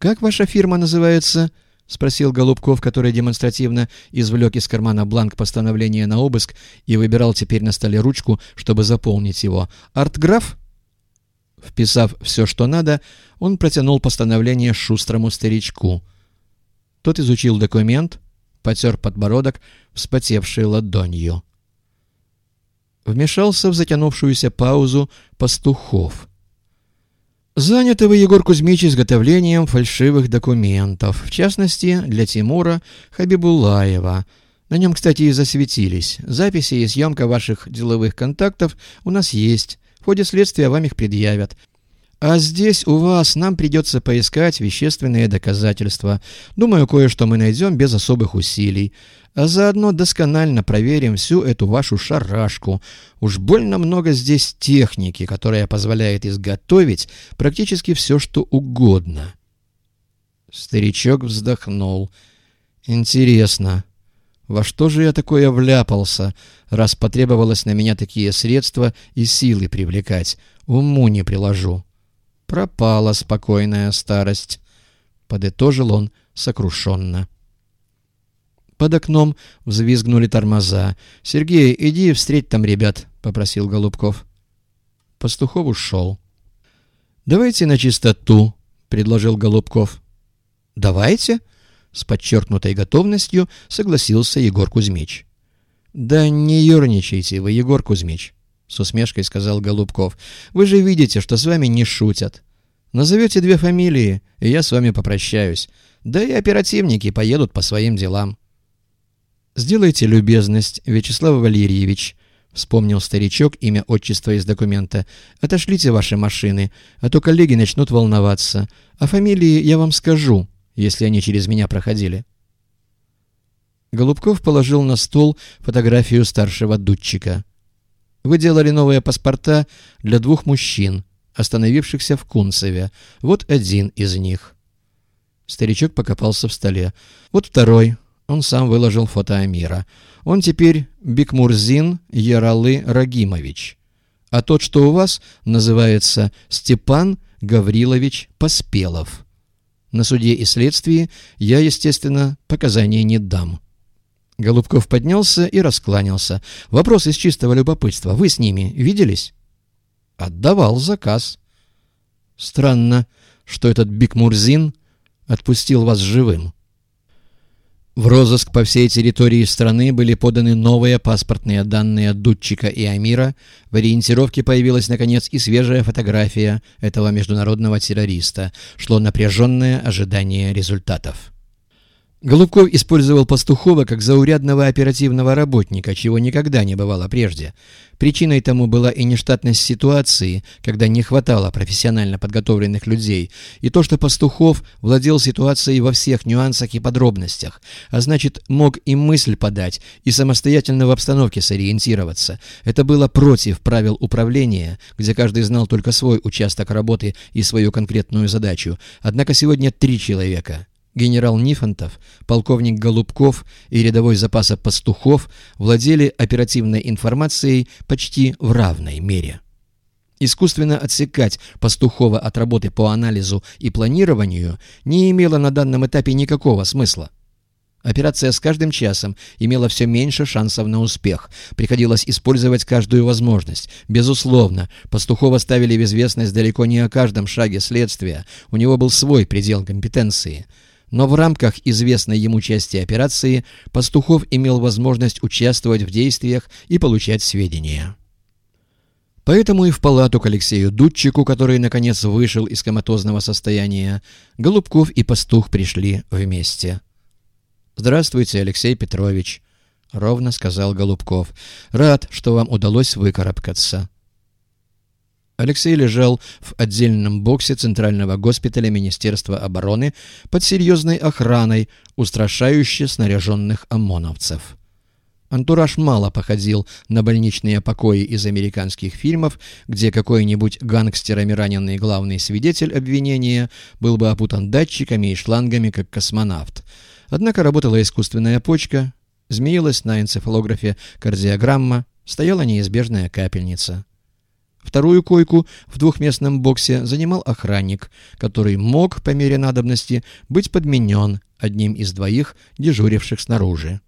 «Как ваша фирма называется?» — спросил Голубков, который демонстративно извлек из кармана бланк постановления на обыск и выбирал теперь на столе ручку, чтобы заполнить его. «Артграф?» Вписав все, что надо, он протянул постановление шустрому старичку. Тот изучил документ, потер подбородок, вспотевшей ладонью. Вмешался в затянувшуюся паузу пастухов. Заняты вы, Егор Кузьмич, изготовлением фальшивых документов, в частности, для Тимура Хабибулаева. На нем, кстати, и засветились. Записи и съемка ваших деловых контактов у нас есть. В ходе следствия вам их предъявят. А здесь у вас нам придется поискать вещественные доказательства. Думаю, кое-что мы найдем без особых усилий. А заодно досконально проверим всю эту вашу шарашку. Уж больно много здесь техники, которая позволяет изготовить практически все, что угодно. Старичок вздохнул. Интересно, во что же я такое вляпался, раз потребовалось на меня такие средства и силы привлекать? Уму не приложу. Пропала спокойная старость, — подытожил он сокрушенно. Под окном взвизгнули тормоза. «Сергей, иди встреть там ребят», — попросил Голубков. Пастухов ушел. «Давайте на чистоту», — предложил Голубков. «Давайте», — с подчеркнутой готовностью согласился Егор Кузьмич. «Да не ерничайте вы, Егор Кузьмич с усмешкой сказал Голубков. «Вы же видите, что с вами не шутят. Назовете две фамилии, и я с вами попрощаюсь. Да и оперативники поедут по своим делам». «Сделайте любезность, Вячеслав Валерьевич», — вспомнил старичок имя отчества из документа. «Отошлите ваши машины, а то коллеги начнут волноваться. А фамилии я вам скажу, если они через меня проходили». Голубков положил на стол фотографию старшего дудчика. Вы делали новые паспорта для двух мужчин, остановившихся в Кунцеве. Вот один из них». Старичок покопался в столе. «Вот второй». Он сам выложил фото Амира. «Он теперь Бикмурзин Яралы Рагимович. А тот, что у вас, называется Степан Гаврилович Поспелов. На суде и следствии я, естественно, показаний не дам». Голубков поднялся и раскланялся. «Вопрос из чистого любопытства. Вы с ними виделись?» «Отдавал заказ». «Странно, что этот Бикмурзин отпустил вас живым». В розыск по всей территории страны были поданы новые паспортные данные Дудчика и Амира. В ориентировке появилась, наконец, и свежая фотография этого международного террориста. Шло напряженное ожидание результатов. Голубков использовал Пастухова как заурядного оперативного работника, чего никогда не бывало прежде. Причиной тому была и нештатность ситуации, когда не хватало профессионально подготовленных людей, и то, что Пастухов владел ситуацией во всех нюансах и подробностях, а значит, мог и мысль подать, и самостоятельно в обстановке сориентироваться. Это было против правил управления, где каждый знал только свой участок работы и свою конкретную задачу. Однако сегодня три человека – Генерал Нифонтов, полковник Голубков и рядовой запаса Пастухов владели оперативной информацией почти в равной мере. Искусственно отсекать Пастухова от работы по анализу и планированию не имело на данном этапе никакого смысла. Операция с каждым часом имела все меньше шансов на успех. Приходилось использовать каждую возможность. Безусловно, Пастухова ставили в известность далеко не о каждом шаге следствия. У него был свой предел компетенции – но в рамках известной ему части операции Пастухов имел возможность участвовать в действиях и получать сведения. Поэтому и в палату к Алексею Дудчику, который, наконец, вышел из коматозного состояния, Голубков и Пастух пришли вместе. «Здравствуйте, Алексей Петрович», — ровно сказал Голубков. «Рад, что вам удалось выкарабкаться». Алексей лежал в отдельном боксе Центрального госпиталя Министерства обороны под серьезной охраной устрашающе снаряженных ОМОНовцев. Антураж мало походил на больничные покои из американских фильмов, где какой-нибудь гангстерами раненый главный свидетель обвинения был бы опутан датчиками и шлангами, как космонавт. Однако работала искусственная почка, змеилась на энцефалографе кардиограмма, стояла неизбежная капельница. Вторую койку в двухместном боксе занимал охранник, который мог, по мере надобности, быть подменен одним из двоих, дежуривших снаружи.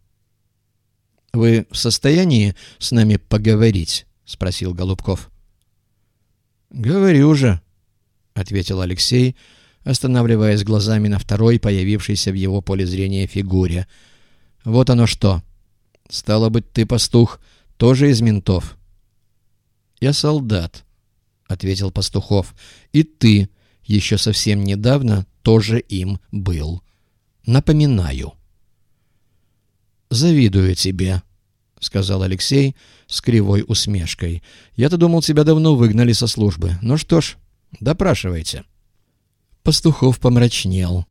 «Вы в состоянии с нами поговорить?» — спросил Голубков. «Говорю же», — ответил Алексей, останавливаясь глазами на второй, появившейся в его поле зрения фигуре. «Вот оно что. Стало быть, ты, пастух, тоже из ментов?» «Я солдат», — ответил Пастухов. «И ты еще совсем недавно тоже им был. Напоминаю». «Завидую тебе», — сказал Алексей с кривой усмешкой. «Я-то думал, тебя давно выгнали со службы. Ну что ж, допрашивайте». Пастухов помрачнел.